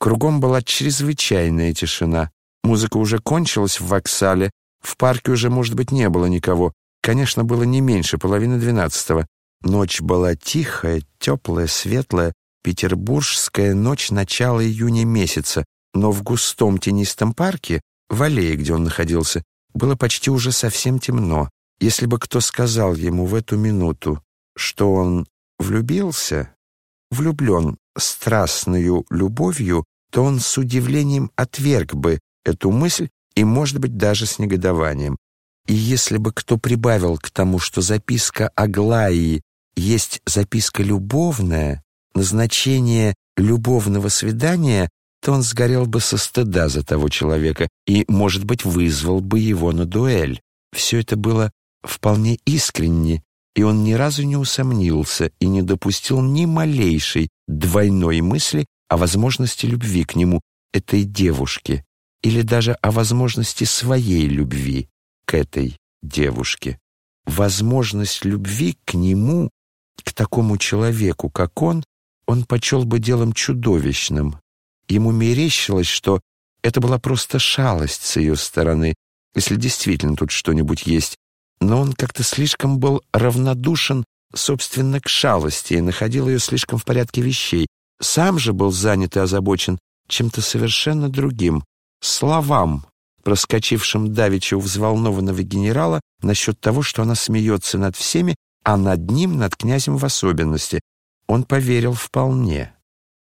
Кругом была чрезвычайная тишина. Музыка уже кончилась в воксале, в парке уже, может быть, не было никого. Конечно, было не меньше половины двенадцатого. Ночь была тихая, теплая, светлая, петербургская ночь начала июня месяца, но в густом тенистом парке, в аллее, где он находился, было почти уже совсем темно. Если бы кто сказал ему в эту минуту, что он влюбился, влюблен страстную любовью, то он с удивлением отверг бы эту мысль и, может быть, даже с негодованием. И если бы кто прибавил к тому, что записка Аглаи есть записка любовная, назначение любовного свидания, то он сгорел бы со стыда за того человека и, может быть, вызвал бы его на дуэль. Все это было вполне искренне, и он ни разу не усомнился и не допустил ни малейшей двойной мысли о возможности любви к нему, этой девушке, или даже о возможности своей любви к этой девушке. Возможность любви к нему, к такому человеку, как он, он почел бы делом чудовищным. Ему мерещилось, что это была просто шалость с ее стороны, если действительно тут что-нибудь есть, но он как-то слишком был равнодушен, собственно, к шалости и находил ее слишком в порядке вещей. Сам же был занят и озабочен чем-то совершенно другим, словам, проскочившим давеча у взволнованного генерала насчет того, что она смеется над всеми, а над ним, над князем в особенности. Он поверил вполне.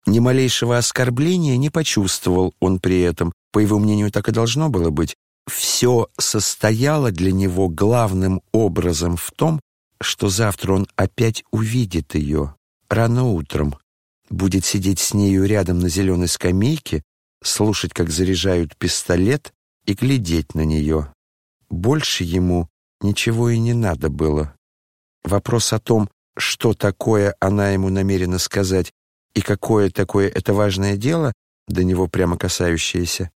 Ни малейшего оскорбления не почувствовал он при этом. По его мнению, так и должно было быть все состояло для него главным образом в том, что завтра он опять увидит ее рано утром, будет сидеть с нею рядом на зеленой скамейке, слушать, как заряжают пистолет, и глядеть на нее. Больше ему ничего и не надо было. Вопрос о том, что такое она ему намерена сказать и какое такое это важное дело, до него прямо касающееся,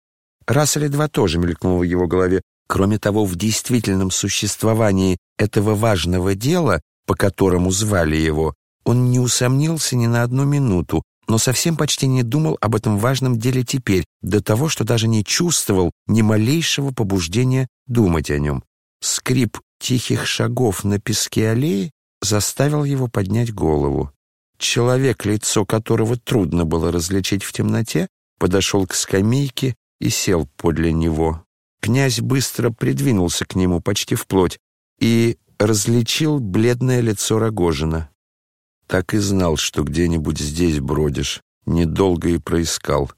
Раз или два тоже мелькнуло в его голове. Кроме того, в действительном существовании этого важного дела, по которому звали его, он не усомнился ни на одну минуту, но совсем почти не думал об этом важном деле теперь, до того, что даже не чувствовал ни малейшего побуждения думать о нем. Скрип тихих шагов на песке аллеи заставил его поднять голову. Человек, лицо которого трудно было различить в темноте, подошел к скамейке и сел подле него. Князь быстро придвинулся к нему почти вплоть и различил бледное лицо Рогожина. Так и знал, что где-нибудь здесь бродишь. Недолго и проискал.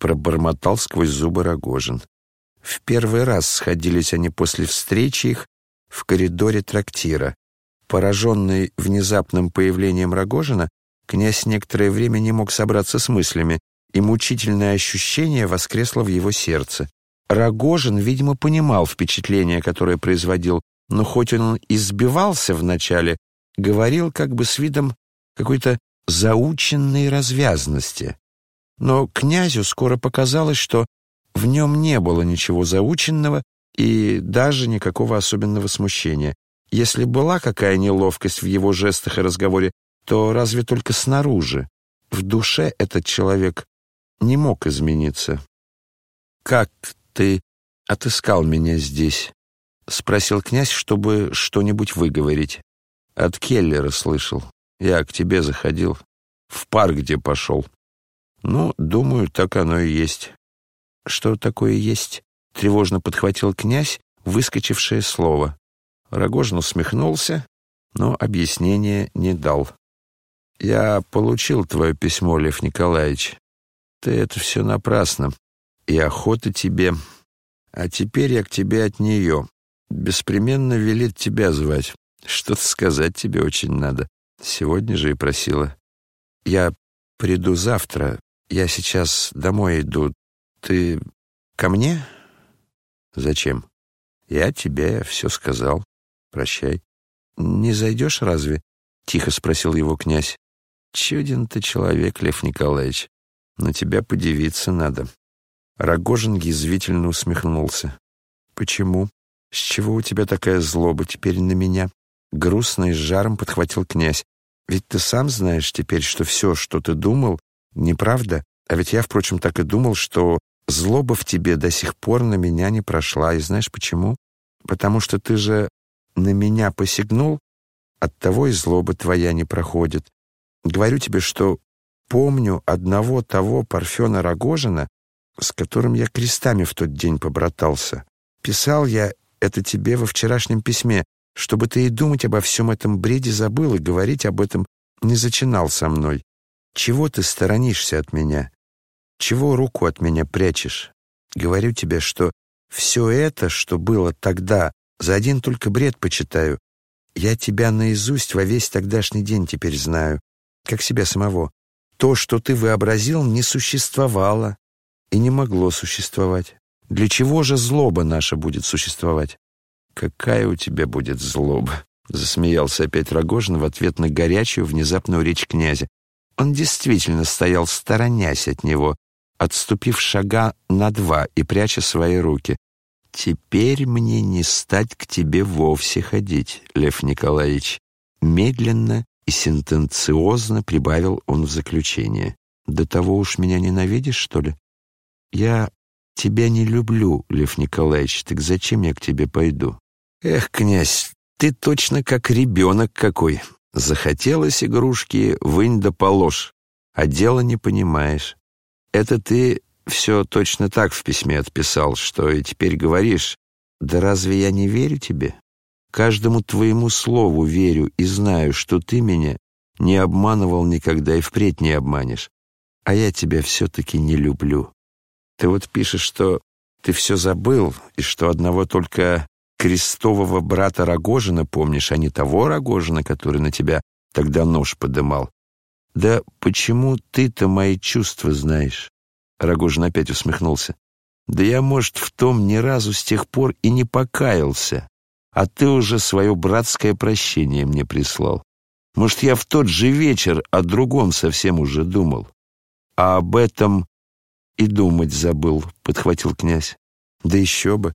Пробормотал сквозь зубы Рогожин. В первый раз сходились они после встречи их в коридоре трактира. Пораженный внезапным появлением Рогожина, князь некоторое время не мог собраться с мыслями и мучительное ощущение воскресло в его сердце. Рогожин, видимо, понимал впечатление, которое производил, но хоть он и сбивался вначале, говорил как бы с видом какой-то заученной развязности. Но князю скоро показалось, что в нем не было ничего заученного и даже никакого особенного смущения. Если была какая неловкость в его жестах и разговоре, то разве только снаружи. В душе этот человек не мог измениться. «Как ты отыскал меня здесь?» — спросил князь, чтобы что-нибудь выговорить. «От Келлера слышал. Я к тебе заходил. В парк, где пошел. Ну, думаю, так оно и есть». «Что такое есть?» — тревожно подхватил князь, выскочившее слово. Рогожин усмехнулся, но объяснения не дал. «Я получил твое письмо, Лев Николаевич. Ты это все напрасно. И охота тебе. А теперь я к тебе от нее. Беспременно велит тебя звать. Что-то сказать тебе очень надо. Сегодня же и просила. Я приду завтра. Я сейчас домой иду. Ты ко мне? Зачем? Я тебе все сказал. Прощай. Не зайдешь разве? Тихо спросил его князь. Чуден ты человек, Лев Николаевич. На тебя подивиться надо». Рогожин язвительно усмехнулся. «Почему? С чего у тебя такая злоба теперь на меня?» Грустно и с жаром подхватил князь. «Ведь ты сам знаешь теперь, что все, что ты думал, неправда, А ведь я, впрочем, так и думал, что злоба в тебе до сих пор на меня не прошла. И знаешь почему? Потому что ты же на меня посягнул, оттого и злоба твоя не проходит. Говорю тебе, что помню одного того Парфена Рогожина, с которым я крестами в тот день побратался. Писал я это тебе во вчерашнем письме, чтобы ты и думать обо всем этом бреде забыл и говорить об этом не зачинал со мной. Чего ты сторонишься от меня? Чего руку от меня прячешь? Говорю тебе, что все это, что было тогда, за один только бред почитаю. Я тебя наизусть во весь тогдашний день теперь знаю, как себя самого. То, что ты вообразил, не существовало и не могло существовать. Для чего же злоба наша будет существовать? Какая у тебя будет злоба? Засмеялся опять Рогожин в ответ на горячую, внезапную речь князя. Он действительно стоял, сторонясь от него, отступив шага на два и пряча свои руки. «Теперь мне не стать к тебе вовсе ходить, Лев Николаевич». Медленно и сентенциозно прибавил он в заключение. «До того уж меня ненавидишь, что ли? Я тебя не люблю, Лев Николаевич, так зачем я к тебе пойду?» «Эх, князь, ты точно как ребенок какой. Захотелось игрушки, вынь да положь, а дело не понимаешь. Это ты все точно так в письме отписал, что и теперь говоришь. Да разве я не верю тебе? Каждому твоему слову верю и знаю, что ты меня не обманывал никогда и впредь не обманешь. А я тебя все-таки не люблю. Ты вот пишешь, что ты все забыл, и что одного только крестового брата Рогожина помнишь, а не того Рогожина, который на тебя тогда нож подымал. Да почему ты-то мои чувства знаешь? Рогожин опять усмехнулся. Да я, может, в том ни разу с тех пор и не покаялся, а ты уже свое братское прощение мне прислал. Может, я в тот же вечер о другом совсем уже думал. А об этом и думать забыл, подхватил князь. Да еще бы.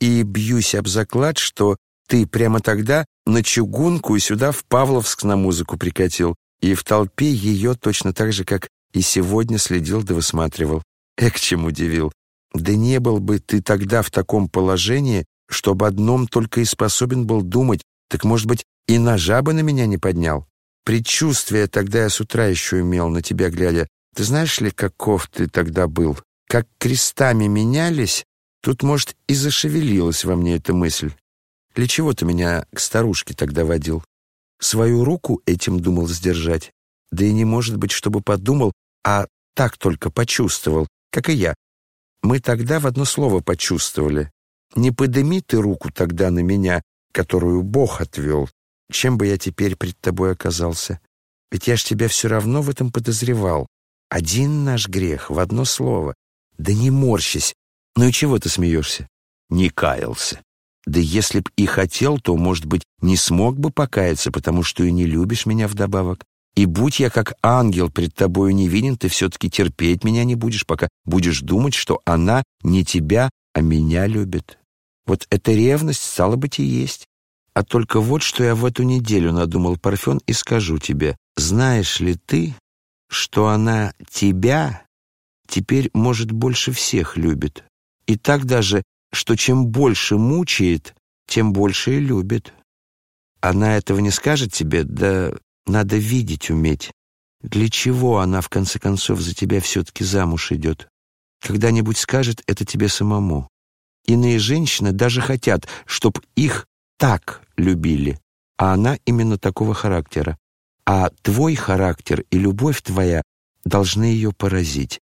И бьюсь об заклад, что ты прямо тогда на чугунку и сюда в Павловск на музыку прикатил, и в толпе ее точно так же, как и сегодня следил да высматривал. Эк, чем удивил. Да не был бы ты тогда в таком положении, чтобы одном только и способен был думать, так, может быть, и ножа бы на меня не поднял. Предчувствие тогда я с утра еще имел, на тебя глядя. Ты знаешь ли, каков ты тогда был? Как крестами менялись, Тут, может, и зашевелилась во мне эта мысль. Для чего ты меня к старушке тогда водил? Свою руку этим думал сдержать. Да и не может быть, чтобы подумал, а так только почувствовал, как и я. Мы тогда в одно слово почувствовали. Не подыми ты руку тогда на меня, которую Бог отвел, чем бы я теперь пред тобой оказался. Ведь я ж тебя все равно в этом подозревал. Один наш грех в одно слово. Да не морщись, «Ну и чего ты смеешься?» «Не каялся. Да если б и хотел, то, может быть, не смог бы покаяться, потому что и не любишь меня вдобавок. И будь я как ангел пред тобою невинен, ты все-таки терпеть меня не будешь, пока будешь думать, что она не тебя, а меня любит. Вот эта ревность, стала быть, и есть. А только вот что я в эту неделю надумал, Парфен, и скажу тебе. Знаешь ли ты, что она тебя теперь, может, больше всех любит? И так даже, что чем больше мучает, тем больше и любит. Она этого не скажет тебе, да надо видеть уметь. Для чего она, в конце концов, за тебя все-таки замуж идет? Когда-нибудь скажет это тебе самому. Иные женщины даже хотят, чтоб их так любили, а она именно такого характера. А твой характер и любовь твоя должны ее поразить.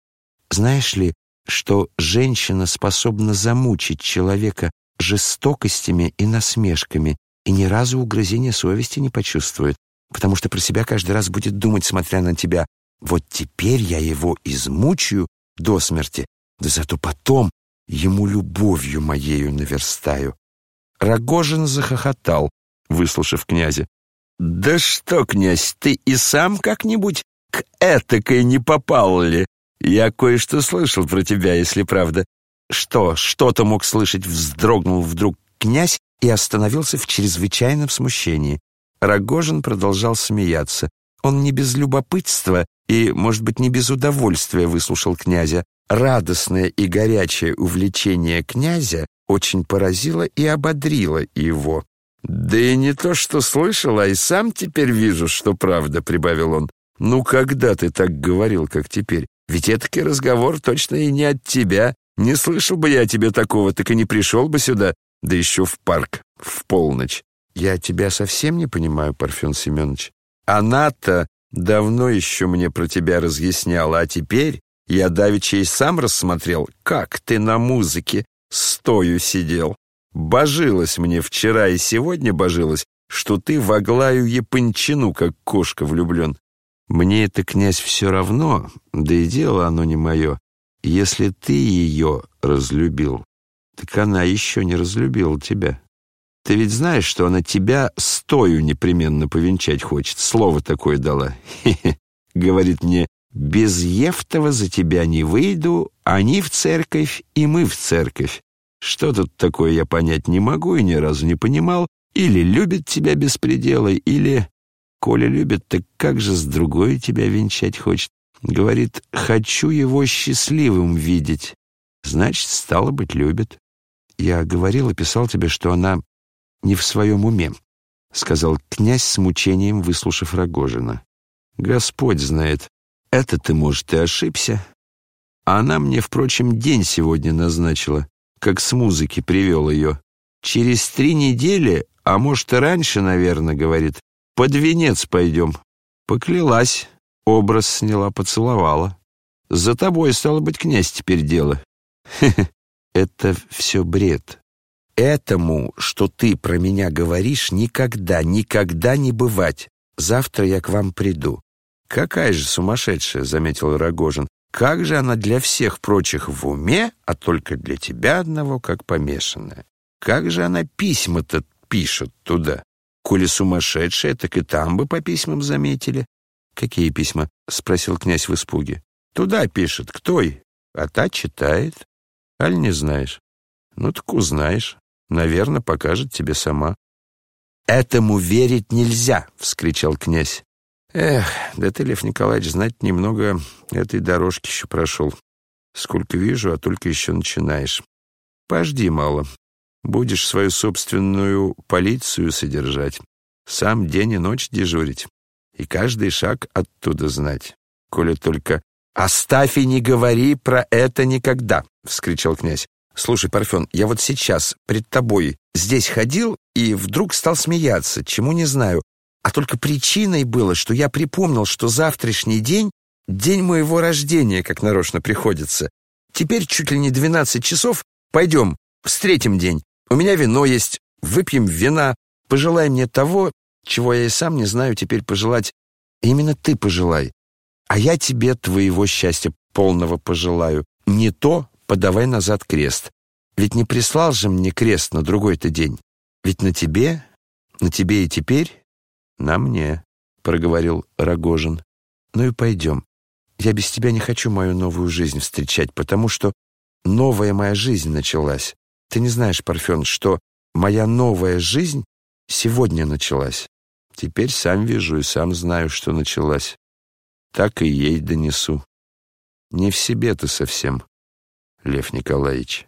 Знаешь ли, что женщина способна замучить человека жестокостями и насмешками и ни разу угрызения совести не почувствует, потому что про себя каждый раз будет думать, смотря на тебя, вот теперь я его измучаю до смерти, да зато потом ему любовью моею наверстаю. Рогожин захохотал, выслушав князя. «Да что, князь, ты и сам как-нибудь к этакой не попал ли?» «Я кое-что слышал про тебя, если правда». «Что, что-то мог слышать?» Вздрогнул вдруг князь и остановился в чрезвычайном смущении. Рогожин продолжал смеяться. Он не без любопытства и, может быть, не без удовольствия выслушал князя. Радостное и горячее увлечение князя очень поразило и ободрило его. «Да и не то, что слышал, а и сам теперь вижу, что правда», — прибавил он. «Ну, когда ты так говорил, как теперь? Ведь этакий разговор точно и не от тебя. Не слышал бы я тебе такого, так и не пришел бы сюда, да еще в парк, в полночь. Я тебя совсем не понимаю, Парфен Семенович. Она-то давно еще мне про тебя разъясняла, а теперь я давеча и сам рассмотрел, как ты на музыке стою сидел. Божилась мне вчера и сегодня божилась, что ты в Аглаю Япончину, как кошка влюблен. Мне это, князь, все равно, да и дело оно не мое. Если ты ее разлюбил, так она еще не разлюбила тебя. Ты ведь знаешь, что она тебя стою непременно повенчать хочет. Слово такое дала. Говорит мне, без Евтова за тебя не выйду, они в церковь, и мы в церковь. Что тут такое, я понять не могу и ни разу не понимал. Или любит тебя без предела, или... Коля любит, так как же с другой тебя венчать хочет? Говорит, хочу его счастливым видеть. Значит, стало быть, любит. Я говорил и писал тебе, что она не в своем уме, сказал князь с мучением, выслушав Рогожина. Господь знает, это ты, может, и ошибся. А она мне, впрочем, день сегодня назначила, как с музыки привел ее. Через три недели, а может и раньше, наверное, говорит, под венец пойдем. Поклялась, образ сняла, поцеловала. За тобой, стало быть, князь теперь дело. Это все бред. Этому, что ты про меня говоришь, никогда, никогда не бывать. Завтра я к вам приду. Какая же сумасшедшая, заметил Рогожин. Как же она для всех прочих в уме, а только для тебя одного как помешанная? Как же она письма-то пишет туда? Коли сумасшедшая, так и там бы по письмам заметили. «Какие письма?» — спросил князь в испуге. «Туда пишет. Кто и? А та читает. Аль не знаешь? Ну так узнаешь. Наверное, покажет тебе сама». «Этому верить нельзя!» — вскричал князь. «Эх, да ты, Лев Николаевич, знать немного этой дорожки еще прошел. Сколько вижу, а только еще начинаешь. Пожди мало. Будешь свою собственную полицию содержать. Сам день и ночь дежурить и каждый шаг оттуда знать. Коли только «Оставь и не говори про это никогда!» — вскричал князь. «Слушай, Парфен, я вот сейчас пред тобой здесь ходил и вдруг стал смеяться, чему не знаю. А только причиной было, что я припомнил, что завтрашний день — день моего рождения, как нарочно приходится. Теперь чуть ли не двенадцать часов. Пойдем, встретим день. У меня вино есть, выпьем вина. Пожелай мне того, чего я и сам не знаю теперь пожелать. Именно ты пожелай. А я тебе твоего счастья полного пожелаю. Не то подавай назад крест. Ведь не прислал же мне крест на другой-то день. Ведь на тебе, на тебе и теперь, на мне, проговорил Рогожин. Ну и пойдем. Я без тебя не хочу мою новую жизнь встречать, потому что новая моя жизнь началась. Ты не знаешь, Парфен, что моя новая жизнь сегодня началась. Теперь сам вижу и сам знаю, что началась. Так и ей донесу. Не в себе ты совсем, Лев Николаевич.